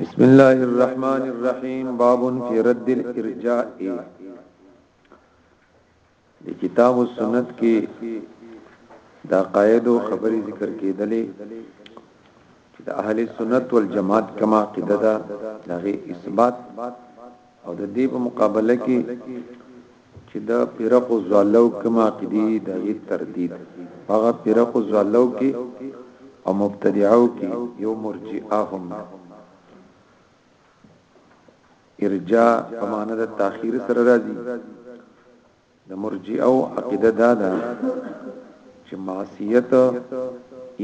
بسم الله الرحمن الرحیم باب فی رد الارجاء د کتاب او سنت کې دا قاعده خبري ذکر کېدلې چې د اهل سنت والجماعت کما قاعده دا دغه اثبات او د دې په مقابله کې چې د فرقو ضالو کوم عقیدی دي دغه تردید هغه فرقو ضالو کې او مبتدعو کې یو مرجئه هم ده ارجاء په معنی د تاخير سره راځي د مرجئه او عقیده دا ده چې معصیت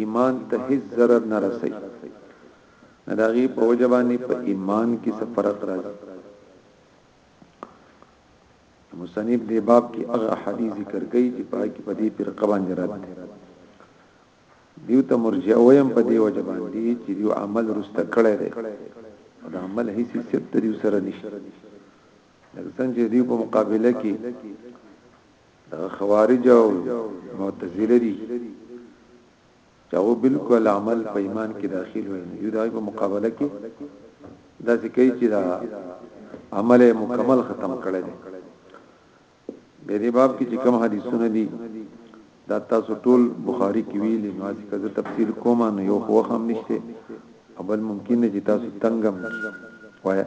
ایمان ته هیڅ ضرر نه رسي نداغي په وجبانی په ایمان کې څه فرق راځي مصنف دی باب کې هغه حدیث ذکر کوي چې پای کې په دې پر قبان رد دیو ته مرجع ویم په دې وجه باندې چې دیو عمل رسته کړی دی دا عمل هیڅ ست دیو سره نشته لکه څنګه چې دیو په مقابله کې د خوارج او معتزله دي چې هغوی بالکل عمل په ایمان کې داخل وي نو دوی د هغوی په مقابله کې داسې کوي چې دا عمل مکمل ختم کړی دی د دې باب کې چې کوم حدیثونه دي دا تاسو ټول بخاری کې ویلي نو چې کله تفسیر کوم نو یو خو هم نشته اول ممکن چې تاسو تنگم وایا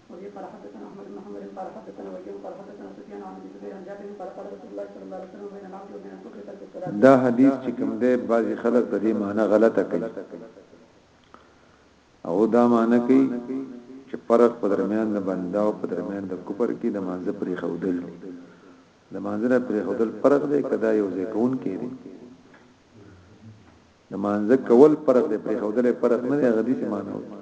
وبه قال حدثنا احمد بن حنبل قال حدثنا وكيع قال حدثنا سفيان عن ابي زبير عن جابر قال قال رسول الله صلى الله عليه وسلم بين العبد وبين الكفر ترك الصلاه دا حدیث چې کوم دی بعضی خلک په دې معنی غلطه کوي او دا معنی کوي چې فرق په درمیان د بنده او په درمیان د کفر کې د مانزه پرې خودل د مانزه پرې خودل فرق دی کدا یو ځای کون کې دی د مانزه کول فرق دی پرې خودل فرق نه دی غدي سمانه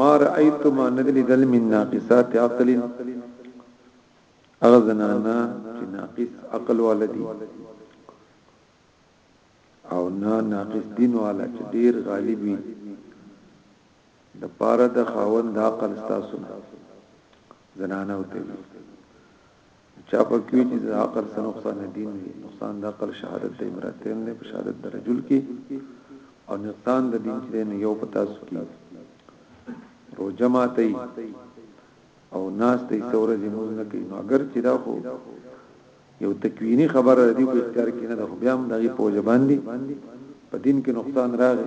ما رأيت ما ندی لیدل من ناقصات عقل اغه زنانا چې ناقص عقل والدي او نه ناقص دین والا چې ډیر غالب وي د پاره د خاوند عقل تاسو نه زنانه وته چا په کې چې د عقل سره نقصان دین دی نقصان د عقل شهادت د امراتین نه په شهادت د رجل کې او نقصان د دین چې نه یو پتا سو کې روزه ماته او ناس ته څوره دې مونږ نه کوي نو اگر چې دا خو یو تکوینی خبره دی په اختیار کې نه ده بیا هم دغه په وجبان دي په دین کې نقصان راغی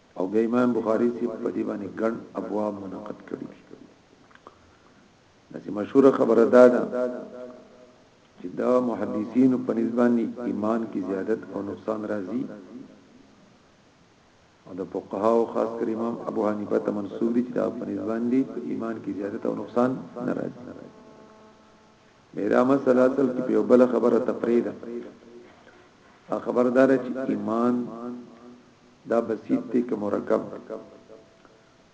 او بیا امام بخاری سی په دې باندې ګڼ ابواب منعقد کړی دي داسې مشهور خبره ده چې دا محدثین په نسبانه ایمان کې زیادت او نقصان راځي او د فقها او خاص کر امام ابو حنیفه ته منسوب دي چې دا په نسبانه دي ایمان کې زیادت او نقصان نه راځي میرا مسله اصل کې په بل خبره تفریده خبردار چې ایمان دا بسيط دی که مرکب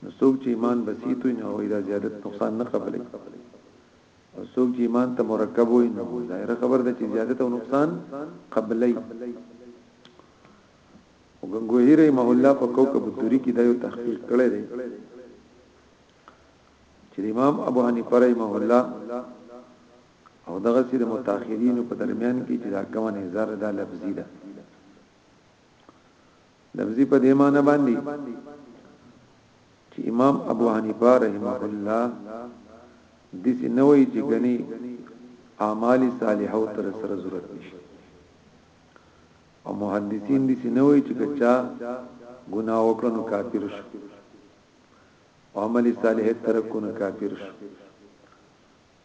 نو څوک چې ایمان بسيط وي نو هغه دا زیادت نقصان نه قبلې او څوک چې ایمان ته مرکب وي نو ظاهره خبر ده چې زیادت او نقصان قبلې وګنګوهی رحمه الله په کوكب الدوری کې دا یو تحقیق کړی دی چې امام ابو حنیفه رحمه الله او دغه سي د متأخرین په درمیان کې چې دا کومه زر دا لفظي ده لفظي په دې معنی باندې چې امام ابو حنیفه رحمه الله د دې نوې چې غني اعمال صالحه او تر سره ضرورت نشته او محدثین دې نوې چې کچا ګناه وکړنو کافر شو عمل صالح ترکونه کافر شو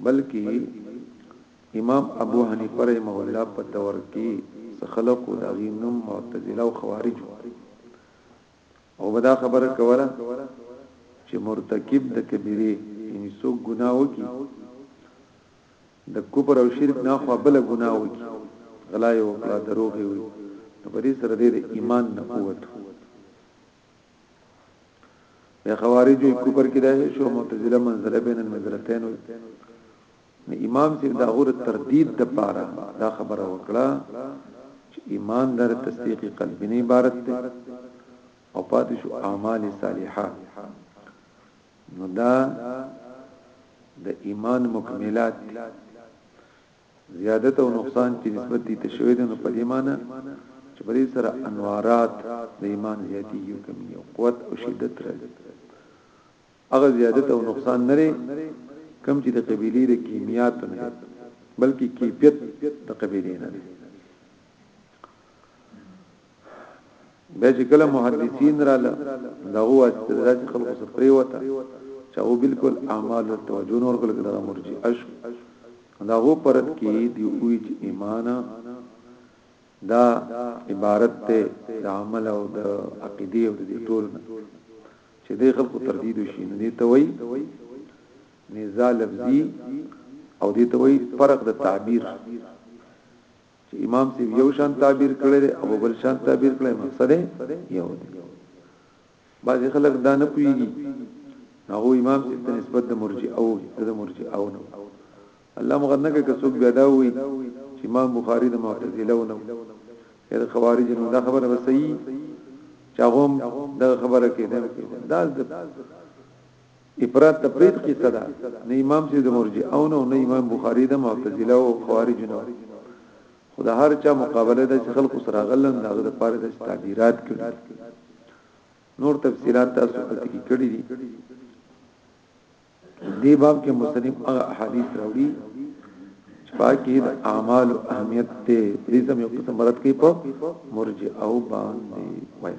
بلکه امام ابو حنیفه رحمه الله په دور کې خلق او دغی نوم معتزله او خوارج او بدا خبره کوله چې مرتکب د کبیره یعنی سو ګناه وکي د کفر او شرک نه خو بل ګناه وکي غلا یو کړه دروغ وي نو په دې سره د ایمان نه قوت د خوارجو کفر کې ده شو معتزله منزله بین المنزلتین وي امام چې دا غور تردید د پاره دا خبره وکړه چې ایمان در تصدیق قلبی نه عبارت ده او پاتې شو اعمال صالحه نو دا د ایمان مکملات زیادت او نقصان چې نسبت دي ته شوی دی نو په دې معنی چې په دې سره انوارات د ایمان زیاتی یو کمی او قوت او شدت راځي هغه زیادت او نقصان نه لري کم چې د قبيله د کیمیات نه بلکې کیفیت د قبيله نه بیا چې کله محدثین را ل دغه واسطه درات خلق سره پریوته چې او بالکل اعمال توجه نور کول کړه مرجی اش دغه پرد کې دی وی چې ایمان دا عبارت ته د عمل او د عقیده او د ټول چې د خلق تردید شي نه دی ته وی نزال لفظي او دی ته وی فرق د تعبیر چې امام صاحب یو شان تعبیر کړی دی او بل شان تعبیر کړی مقصد یو دی بعض خلک دا نه پوهیږي هغه امام صاحب ته نسبت د مرجئه او د مرجئه او نه الله مغنه کې څوک بیا دا وایي چې امام بخاری د معتزله او نه د خوارج نو دا خبره به صحیح چاغوم د خبره کې ده دا افراد تفرید قصه ده نه امام سید مرجئه او نه امام بخاری د معتزله او خوارج نه خدا هر چا مقابله د خلق سره غلن دغه د پاره د تعبیرات کړي نور تفصيلات تاسو ته کې کړي دي دې باب کې مصنف هغه احادیث راوړي چې پاکي د اعمال او اهمیت ته دې سم یو قسم مراد کوي په مرجئه او باندې وایي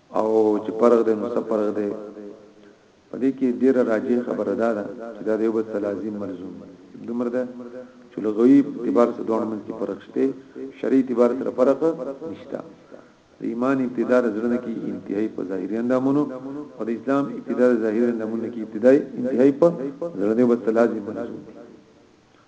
او چې فرق دی نو څه فرق دی په دې کې ډیره راجی خبره ده چې دا یو بل لازم ملزوم دمر ده چې لغوي اعتبار سره دوه منځ کې فرق شته شرعي اعتبار سره فرق نشته د ایمان ابتدا د زړه کې انتهایی په ظاهري اندامونو او د اسلام ابتدا د ظاهري اندامونو کې ابتدای انتهایی په زړه دی بس لازم ملزوم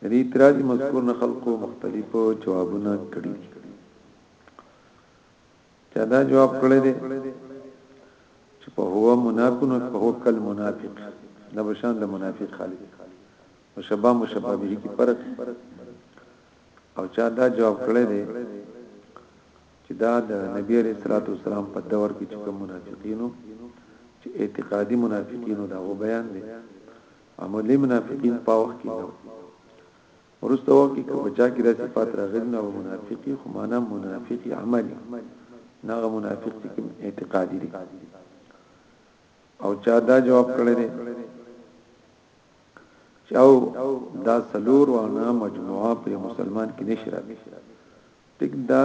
د دې اعتراض مذکور نه خلقو مختلف جوابونه کړي دي چا دا جواب کړی دی چې په هو منافق نو په هو کل منافق دا بشان د منافق خالي او شبا مشبه به کی فرق او چا دا جواب کړی دی چې دا د نبی عليه الصلاه والسلام په دور کې چې کوم منافقینو چې اعتقادي منافقینو دا و بیان دي عملی منافقین په وخت کې نه ورسته وخت کې کوم چا کې د صفات راغلي نه منافقي خو معنا منافقي عملي نه منافق چې کوم اعتقادي دي او چا دا جواب کړی دی چاو دا سلور وانا مجموعه په مسلمان کې نشره ټیک دا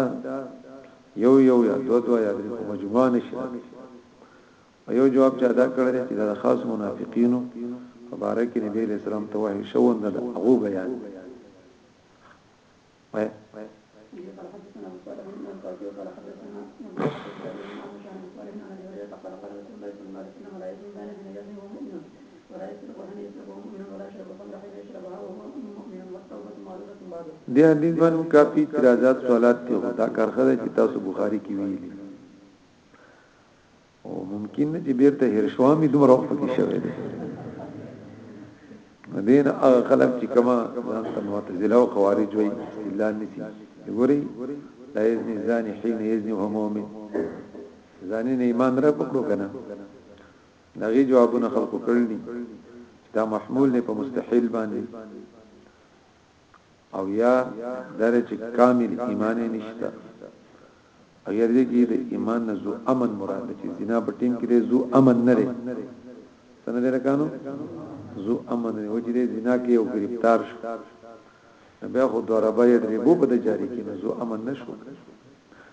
یو یو یا دو دو یا د مجموعه نشره او یو جواب چا دا کړی چې دا د خاصو منافقینو په باره کې نبی علیہ السلام ته وحی شو نه د هغو بیان وای دی حدیث باندې کافی اعتراضات سوالات ته دا کارخه چې تاسو بخاری کې ویلي او ممکن نه چې بیرته هیر شوامي دومره وخت کې شوی دی دین هغه خلک چې کما ځان ته معتزله او خوارج وي الا نسی ګوري لا اذن زانی حين اذن هو مؤمن زانی نه ایمان را پکړو کنه دغه جوابونه خلق کړل دي دا محمول نه په مستحیل باندې او یا دار چې کامل ایمان نشته او یا دې کې د ایمان نه زو امن مراد چې زنا په ټیم کې زو امن نه لري څنګه دې راکانو زو امن نه وجې دې زنا کې او گرفتار شو بیا خو ضربه یې درې بو په جاری کې زو امن نشو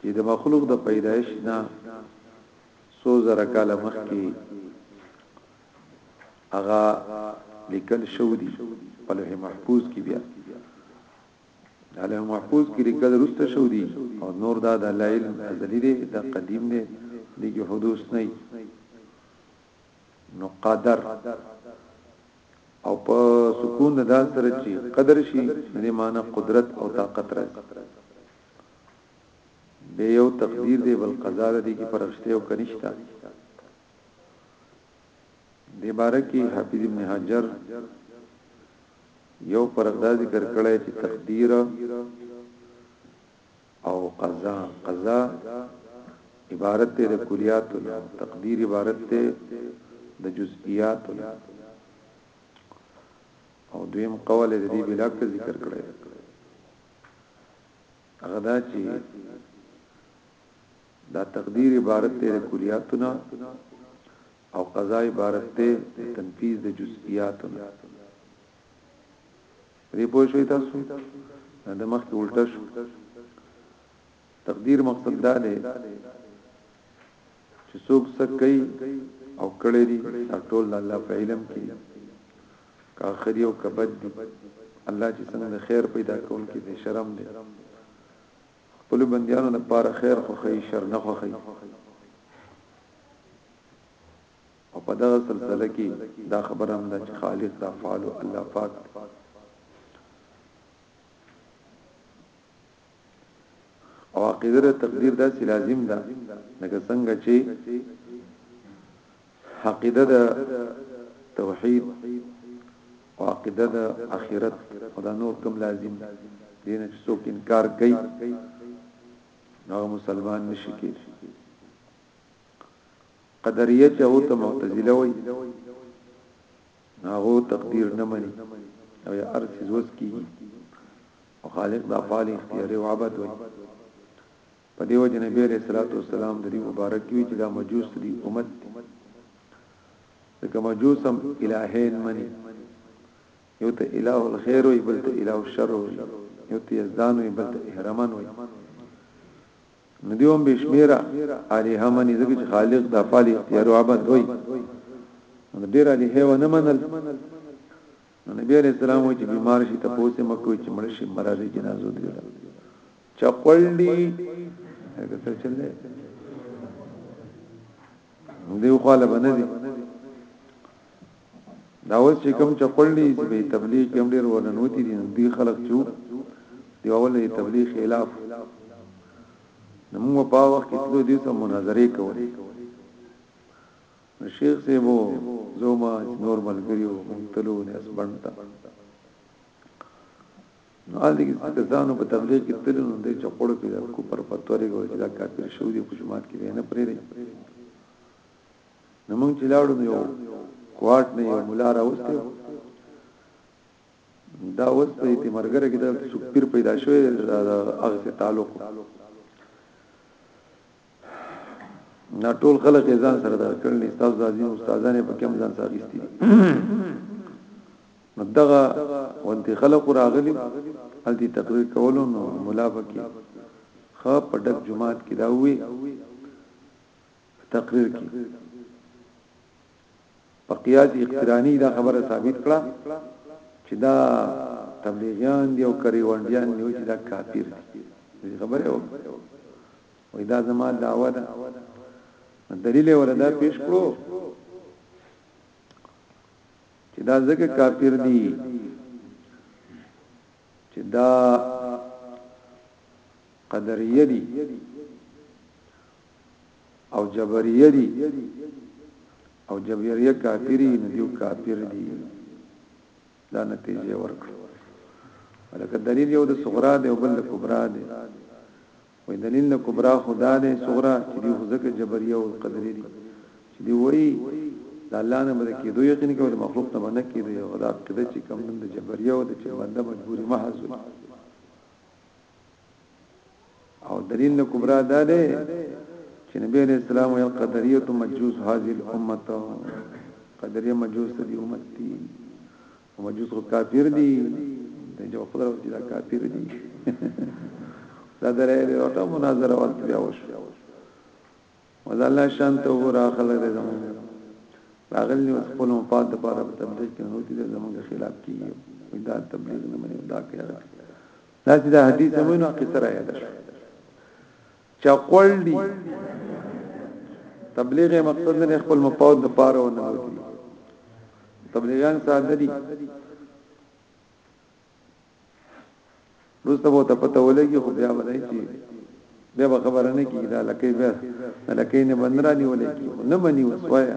چې د مخلوق د پیدایش نه سو زره کاله مخکې هغه لیکل شو دي په لوح محفوظ کې بیا د لوح محفوظ کې لیکل رسته شو دي او نور دا د لایل ازلی دی د قدیم دی دغه حدوث نه نو قدر او په سکون د دال سره چې قدر شي د معنی قدرت او طاقت راځي دی یو تقدیر دی بل قضا ده دی کی فرق شته او کنيشته دی بارکی حافظ ابن حجر یو فرق دا ذکر کړی چې تقدیر او قضا قضا عبارت ته د کلیات نه تقدیر عبارت ته د جزئیات نه او دویم قول د دې بلاک ذکر کړی هغه دا چې دا تقدیر عبارت دی د کلیاتونه او قضا عبارت دی د تنفیذ د جزئیاتونه دې پوه شئ تاسو د مخ کې الټه شو تقدیر مقصد دا دی چې څوک څه کوي او کړی دي ټول الله په علم کې که ښه دي او که بد دي الله چې څنګه د خیر پیدا کوونکی دی شرم دی خپل بندیانو لپاره خیر خوخی شر نه خوخی او په دغه سلسله کې دا خبره هم ده چې خالق د افعال الله پاک او عقیده د تقدیر داسې لازم ده لکه څنګه چې عقیده د توحید او عقیده د اخرت او د نور کوم لازم دین چې څوک انکار کوي نو مسلمان نشي کېږي قدریه چې او ته معتزله وي هغه تقدیر نه مني او یا ارسیز وس کیږي خالق د افعال اختیاري او عبد وي په دیو جن نبی علیہ الصلوۃ والسلام د مبارک وی چې دا مجوس دی امت دغه مجوسم الہین منی یو ته الہ الخير وي بل ته الہ الشر وي یو ته یزدان وي بل ته احرمان وي ندیوم بشمیرا علی همنی زګی چې خالق د افعال اختیار او عبد وي ډیر علی هو نه منل نو نبی علیہ السلام وی چې بیمار شي تپوس یې مکوي چې مړ شي مرضی جنازو دی ویل چقلډي هغه څه چلې دیو خاله باندې دي دا اوس چې کوم چقلډي به تبلیغ کوم ډیر ورنوتی دي دی خلک چو دی اول تبلیغ خلاف نو موږ په وخت کې تلو دي سم مناظره کوي نو شیخ صاحب زوما چې نور ملګریو مونږ تلو نه اسبن ته نو حال دې چې ځانو په تبلیغ کې تلو نو دې چقړو کې کو پر پتوري ګور چې دا کافر شو دي په جماعت کې نه پرې دي نو مونږ چې لاړو نو یو کوارټ نه یو مولا راوستي دا اوس په دې مرګره کې دا سپیر پیدا شوی دا هغه تعلق نه ټول خلک ځان سره دا کړل تاسو د عظیم استادانو په کوم ځان سره دي مدغه وانت خلق راغلی التی تقریر کولو نو مولا پکې خ په ډک جمعات کې دا وی تقریر کې په قیاس اقترانی دا خبره ثابت کړه چې دا تبلیغیان دی او کریوانډیان دی چې دا کافر دی خبره وکړه وای دا زما دعوه ده دلیل وردا پیش کړو چې دا ځکه کافر دي چې دا قدریه دي او جبریه دي او جبریه کافری نه دیو کافر دي دا نتیجه ورکړه ولکه دلیل یو د صغرا دی او بل د کبرا دی وای دلیل د کبرا خو دا دی صغرا چې دی خو ځکه جبریه او قدری دي چې دی وای د الله نه بده کېدو یقین کوي د مخلوق ته باندې کېدو او دا عقیده چې کوم د جبریه او د چې باندې مجبوری محض وي او دلیل د کبرا دا دی چې نبی علیہ السلام یې قدریه ته مجوس هاذ الامه قدریه مجوس دی امت دی مجوس خو کافر دي ته جو خبر او چې دا کافر دي دا درې دی وته مناظره ورته بیا وشو ودا الله شان ته ورا خلک زمون راغلی اوس خپل مفاد د پاره په تبلیغ کې نو دي زمونږ خلاف کیږي دا تبلیغ نه مني دا کوي دا چې دا حدیث زمونږه قصه راځي چا کول دي تبلیغ مقصد نه خپل مفاد د پاره ونه وتی تبلیغان ساده دي روسته وو ته پته ولګي خو بیا ولای شي بیا به خبره نه کیږي دا لکه بیا لکه نه بندرانی ولای کی نه مني وسوایا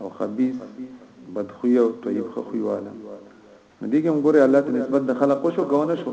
او خبيث بدخوی او طيب خخوی والا نو دي کوم ګوره الله ته نسبت د خلق شو کونه شو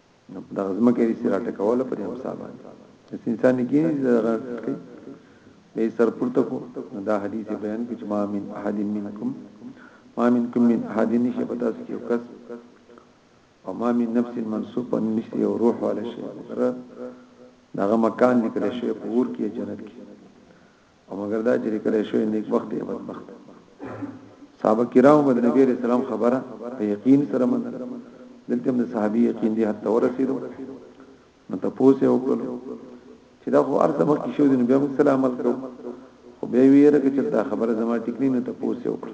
نو د ځمکې رسې راټکوله پر یو صاحب د انسان کې راټکې به سر پورته کو دا حدیث بیان کې ما من احد منکم ما منکم من احد نشه پتا سکیو کس او ما من نفس منصوب نشته یو روح ولا شي دغه مکان نکړه شي پور کې جنت کې او مګر دا چې کله شوی نیک وخت دی بدبخت صحابه کرام باندې نبی عليه السلام خبره په یقین سره من دلته د صحابي یقین دی حتی ورسېدو نو تاسو یې وکړو چې دا خو ارزه مخ کې شو دی نبی عليه السلام عمل کړو خو به ویره کې چې دا خبره زما ټیک نه نه تاسو یې وکړو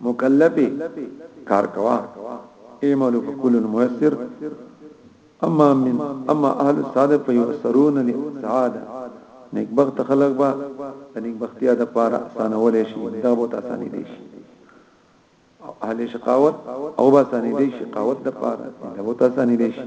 مکلفه کار کوا اعملوا فكل ميسر اما من اما اهل الساده فيسرون للسعاده نیک بخت خلق با نیک بختیا د پاره اسانول شي دا بہت اساني دي شي اهل شقاوت او با اساني دي شقاوت د پاره دا بہت اساني دي شي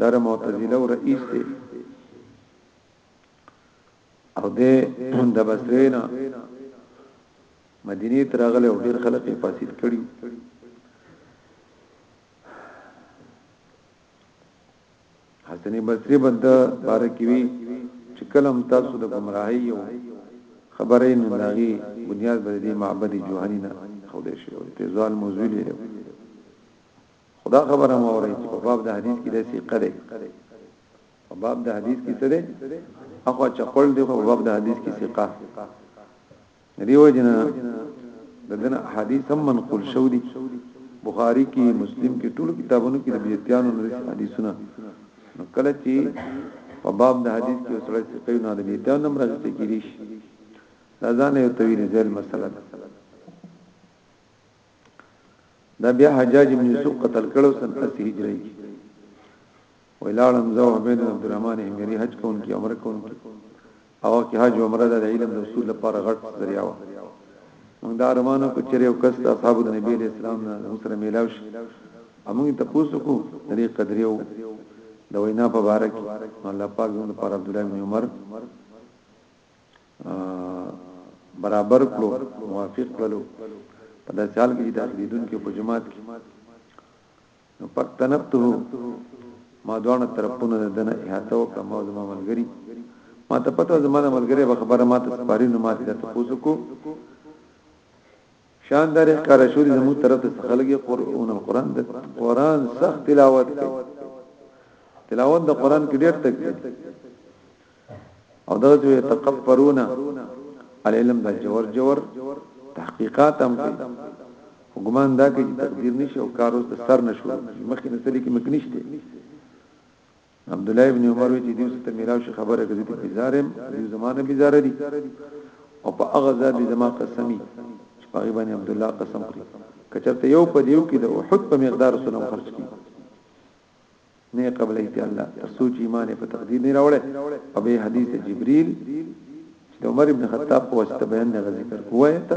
دار معتزله او رئیس دی او د د بصرینا مدینه تر غلې او ډیر خلک یې فاسد کړي حسن بصری بند بارکوي چې کلم تاسو د گمراهي یو خبرې نه لاغي بنیاد بر دې معبد جوهری نه خو دې شي ته ځوان موزولې خدا خبره مو اوري چې په باب د حدیث کې د سیقه ده په باب د حدیث کې څه ده اخو چې خپل دی په باب د حدیث کې سیقه دیو جن ددن حدیث هم منقول شو دي بخاری کې مسلم کې ټول کتابونو کې د بیتیانو د حدیثونه نو کله چې په باب د حدیث کې سره سیقه نه د بیتیانو نمبر راځي کې دي دا ځان یو طویل ځل مسله ده دا بیا حجاج بن یوسف قتل کړو سن 80 هجری کې ویلال حمزه او عبید عبد الرحمن همری حج کون کی عمر کون کی او کې حج عمره د علم د اصول لپاره غټ ذریعہ و موږ دا ارمانو کو چیرې او کس اصحاب نبی علیہ السلام نه سره میلاو شي موږ ته پوسو کو دې قدریو د وینا په باره کې الله پاک موږ پر عبد الله بن عمر برابر کړو موافق کړو په داسې حال کې داخليدونکو په جماعت کې نو پکتنبته ما دوانه طرفونه دنه احاطه وکړه ما زما ملګری ما ته پته زما ملګری به خبره ما ته سپاری نو ما ته تاسو کو شاندار کار شوري زمو طرف ته خلګي قرآن القرآن د قرآن سخت تلاوت کوي تلاوت د قرآن کې ډېر تکلیف او دا چې تکبرونه العلم دا جوور جوور تحقیقات هم کوي ګمان دا کوي چې تقدیر نشي او کار اوس د سر نشو مخکې نسلې کې مکنيشته عبد الله ابن عمر وی چې دیو ست میراو شي خبره کوي ته بازارم دیو زمانه بازار دي او په هغه ځای به زما قسمی چې په غیبانی عبد الله قسم خوري کچرته یو په دیو کې د احد په مقدار سلام خرج کی نه یې قبلې ته الله تر سوچ ایمان په تقدیر نه راوړې او به حدیث جبرئیل چې عمر ابن خطاب په واسطه بیان نه ذکر کوی ته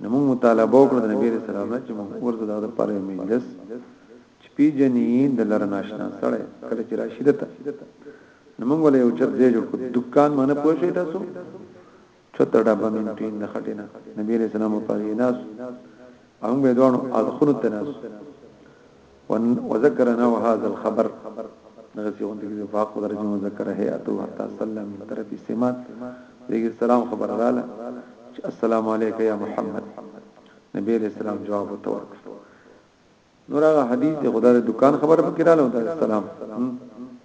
نو موږ مطالبه وکړه د نبی رسول الله چې موږ ورته د لپاره مجلس چې پیجنې د لره ناشنا سره کله چې راشد ته نو موږ ولې یو چت ځای جوړ کړ دکان باندې پوښی تاسو چته ډبه من ټین د خټینا نبی رسول الله په غیناس هم به دوه اذخنو تناس وذكر نو هذا الخبر دغه څه غونډه کې فاق درجه مذکر هيئته حتا سلم من طرف سمات دغه سلام خبر رااله چې السلام عليك يا محمد نبی عليه السلام جواب ورته ورکړ نور هغه حدیث خدای د دکان خبر پکې رااله او السلام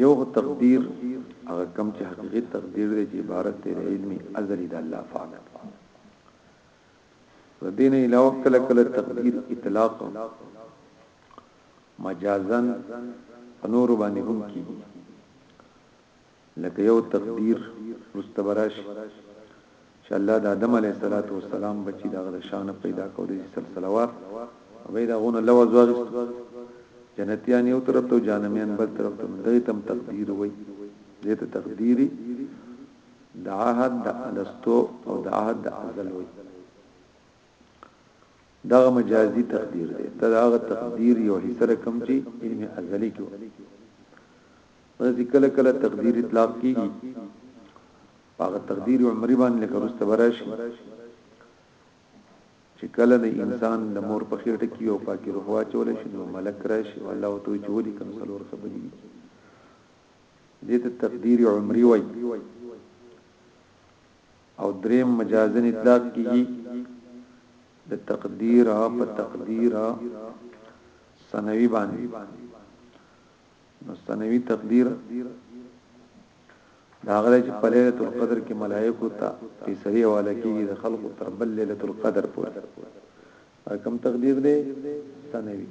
یو خو تقدیر هغه کم چې حقیقی تقدیر دی چې عبارت دی علمی ازلی د الله فاک ردین علاوه کله کله تقدیر اطلاق مجازا نور باندې هم کیږي لکه یو تقدیر مستبرش چې الله د آدم علیه السلام بچی د هغه د شاه نه پیدا کړ د سلسله وار به د هغه نه لوځ واغست جنتیان یو طرف ته جانمیان بل طرف ته دوی تم تقدیر وای دې ته تقدیری د عهد د الستو او د عهد د ازل وای دا مجازي تقدیر دی دا هغه تقدیر یو حصہ رقم چې علم ازلی کې ورته کله کله تقدیر اطلاق کیږي په هغه تقدیر عمری باندې لکه رسته براشي چې کله د انسان د مور په خېټه کې یو پاکي روح واچول شي نو ملک راشي او الله ته چې ولي کوم څلور خبرې دي دې ته تقدیر عمری وای او دریم مجازن اطلاق کیږي د تقدیر په تقدیر سنوي باندې نو سنوي تقدیر راغلي چې په ليلة القدر کې ملائکو ته فيصلي حواله کيږي د خلقو تر بل ليلة القدر پورې پر کوم تقدير دی سنوي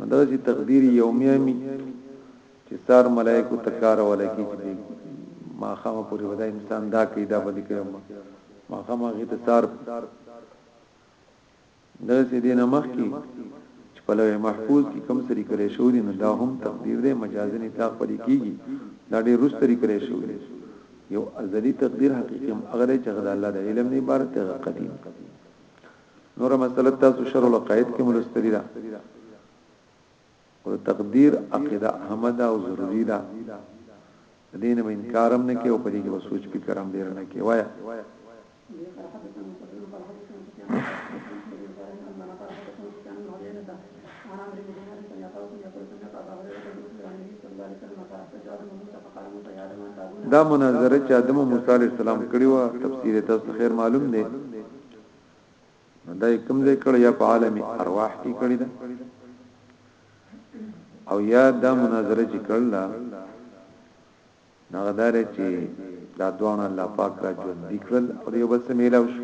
مدرسي تقدير يومي امي چې سار ملائکو ته کار حواله کیږي ما خامه پوری ودا انسان دا کوي دا باندې کوي ما خامه غي ته سار دغسې دې نه مخکې چې په لوح محفوظ کې کوم څه لیکل شوي دي نو دا هم تقدیر دی مجازي اطلاق پرې کیږي دا ډېر وروسته لیکل شوي دي یو ازلي تقدیر حقیقي هم هغه دی چې هغه د الله د علم نه عبارت دی هغه قدیم نوره مسله تاسو شرع القاعد کې ملستري ده او تقدیر عقیده احمد او ضروری ده دین به انکارم نه کې او پدې کې وسوچ فکرم ډیر نه کې وایا دا مناظره چې ادم موسی علی السلام کړی و تفسیر تاسو خیر معلوم دی نو دای کوم ځای کړي یا په عالم ارواح کې کړي ده او یا دا مناظره چې کړل نه غدار چې دا دوان الله پاک را ژوند دکړل او یو بس میلاو شو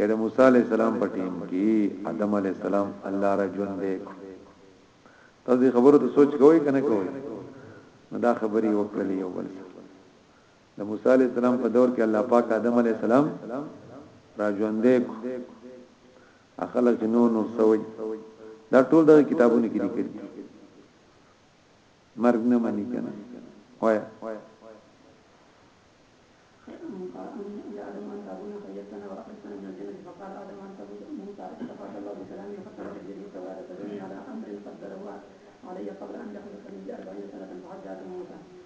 یا د موسی علی السلام په ټیم کې آدم علی السلام الله را ژوند دې تاسو خبرو ته سوچ کوئ کنه کوئ نو دا خبري وکړلې یو بل سره د موسی علیه السلام په دور کې الله پاک آدم علیه السلام را ژوندې کو اخلک جنو نور سوي دا ټول د کتابونو کې لیکل مرګ نه مانی کنه وایا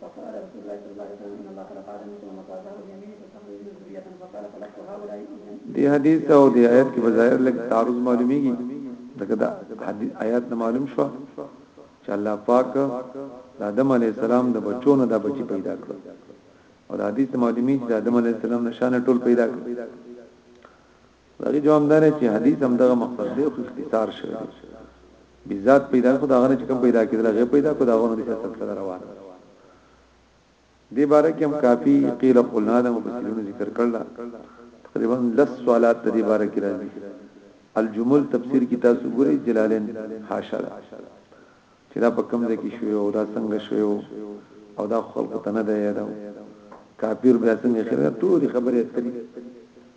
فقال رسول الله صلی الله علیه وسلم ان الله خلق آدم ثم مساجه اليمين فاستخرج منه ذريه فقال خلقت هؤلاء دي حدیث او دي آیات کې بظاهر لګ تعارض معلومیږي دغه دا حدیث آیات نه معلوم شو چې الله پاک د آدم علی السلام د بچو نه د بچی پیدا کړ او د حدیث معلومی چې د آدم علی السلام نشانه ټول پیدا کړ هغه جواب دار چې حدیث هم دغه مقصد دی خو اختصار شوی دی ذات پیدا خو دا غنه چې کوم پیدا کېدل غي پیدا کو دا غنه د سلسله روانه دی باره کې هم کافی قیل قلنا د مفسرینو ذکر کړل تقریبا 10 سوالات د دې باره کې راځي الجمل تفسیر کی تاسو ګوري جلالین حاشا چې دا په کوم ځای کې شوی او دا څنګه شوی او دا خلق تنه دی یادو کافر بیا څنګه خیره ټول خبره اترې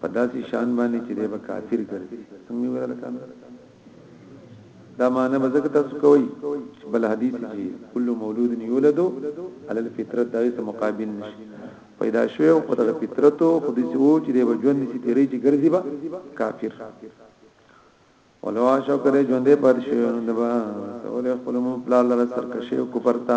په داسې شان باندې چې دی به کافر ګرځي څنګه ویل کانه دا معنی به ځکه تاسو کوی بل حدیث چې کل مولود یولد علی الفطرت دا یې مقابل نشي پیدا شوی او په دغه فطرت خو دې وو چې دی به ژوند نشي تیری چې ګرځي با کافر ولو عاشو کړي ژوندې پات شي نو دبا سوال خپل مو پلا لر سرکشي او کوپرتا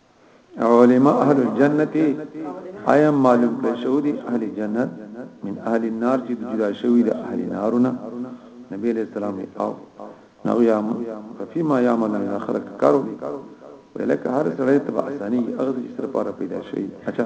علماء اهل الجنه ايا معلوم کړ شو دي اهل جنت من اهل النار چې جدا شوی د اهل نارونه نبی علیہ السلام او نو یا فيما يعمل من خلق کارو ولکه هر سره ته اساني اغز چې سره پاره پیدا شي اچھا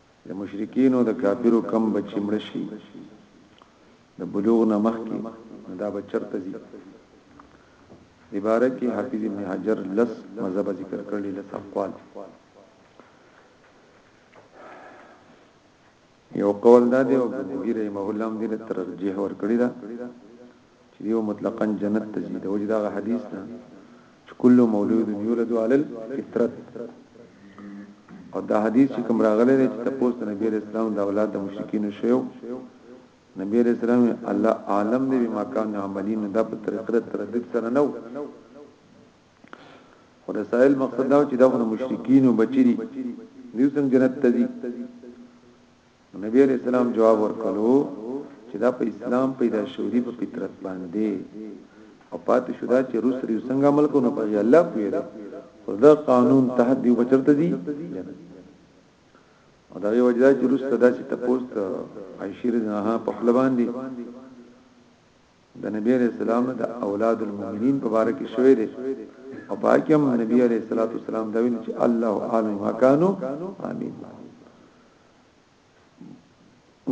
د مشرکین او د کافرو کم بچی مړ شي د بلوغ نه مخکي دا بچرته دي عبارت کې حافظ ابن حجر لس مذهب ذکر کړل لس اقوال یو قول دا دی او بوغیر مولام دې ترجیح ور کړی دا چې دیو مطلقاً جنت ته ځي د وجه دغه حدیث نه چې کل مولود یولد علی الفطرت او دا حدیث چې کوم راغلی دی چې تاسو ته نبی رسول الله د اولاد د مشرکین شیو نبی رسول الله الله عالم دی بما کان عملین دا په طریقه تردید سره نو ورسائل مقصد دا چې دا مشرکین او بچی دي دوی څنګه جنت ته ځي نبی علیہ السلام جواب ورکړو چې دا په اسلام پیدا شو دی په فطرت باندې او پاتې شو دا چې روس ریو څنګه عمل کو نو په الله پوی دا خدا قانون تحت دی بچرته دی او دا یو وجدا چې روس تدا چې تپوست عشیر نه په خپل باندې د نبی علیہ السلام د اولاد المؤمنین په باره کې شوې دي او باقیم نبی علیہ الصلوۃ والسلام دا ویل چې الله عالم مکانو امین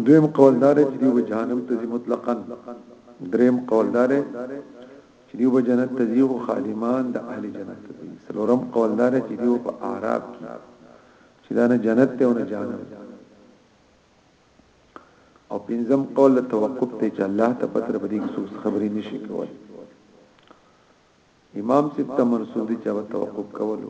دویم قول دار چې دی به جهنم ته مطلقاً دریم قول دار چې دی به جنت ته ځي او خادمان د اهل جنت ته ځي څلورم قول دار چې دی په اعراب کې چې دا نه جنت ته او نه جهنم او پنځم قول له توقف ته چې الله ته پتر په دې کې څه خبرې نشي کولای امام سیب ته منسوب دي چې توقف کولو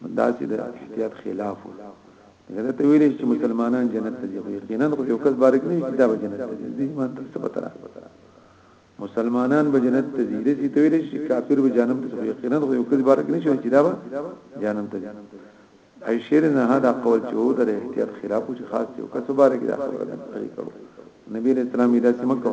نو دا چې د احتیاط خلاف و هغه ته ویل چې مسلمانان جنت ته ځي یقینا خو یو کس بارک نه چې دا به جنت ته ځي ایمان ته څه پتره مسلمانان به جنت ته ځي دې ته ویل چې کافر به جهنم ته ځي یقینا خو یو کس بارک نه شي چې دا به جهنم ته ځي ایشیر نه دا قول چې و د احتیاط خلاف چې خاص یو کس بارک دا خبره ده نبی رسول الله دا سم کو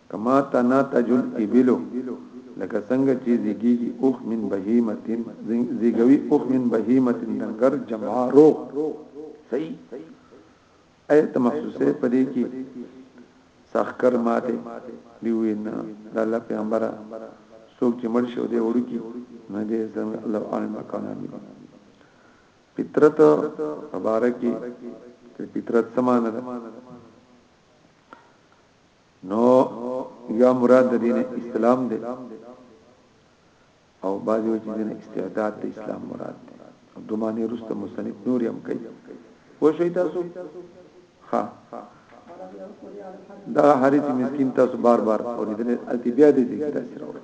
کما تناتج الابل لکه څنګه چې زیږیږي اوخ من بهیمتن زیږوي اوخ من بهیمتن دنګر جمعا روغ صحیح ایت محسوسه پدې کې سخکر ماته دی وینا د الله پیغمبره څوک چې مړ شو دی وړو کې نه دې څنګه الله عالم کانا دي فطرت مبارکي چې فطرت سمانه ده نو یا مراد د دین اسلام دی او بعضی وجه دین استعداد د اسلام مراد دی او د معنی رسته مصنف نور هم کوي پوه شئ تاسو ها دا حریت مسکین تاسو بار بار اوریدل التی بیا دې ذکر تاسو راوړل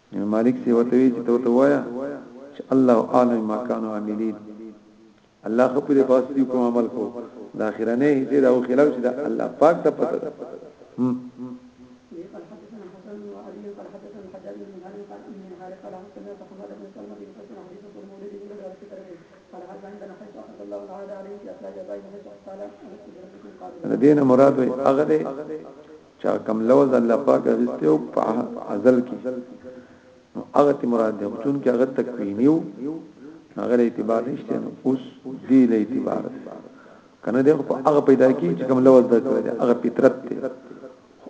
نو مالک سی وته وی چې ته وایا چې الله اعلم ما كانوا عاملين الله خو په دې پاسې کوم عمل کو دا اخرنه دې دا خلاف چې دا الله پاک ته پته ده دین مراد وي هغه دی چا کم لوز الله پاک اغسته او په ازل کې نو هغه ته مراد دی چون کې هغه تکوینیو هغه اعتبار نشته نو اوس دی له اعتبار کنه دی په هغه پیدا کی چې کم لوز د کړی هغه فطرت دی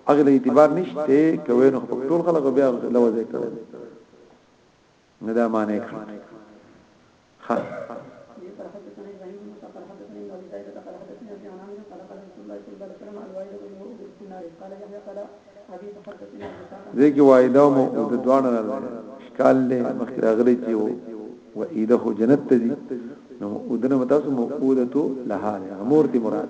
هغه اعتبار نشته کوي نو په ټول خلکو بیا لوز کړی نه دا معنی کړی خ ځکه وایدا مو د دوانه راغلی ښکال له مخکې راغلی چې و و ایده خو جنت ته دي نو ودنه متاسو موقودتو لها امور دي مراد